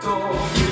door.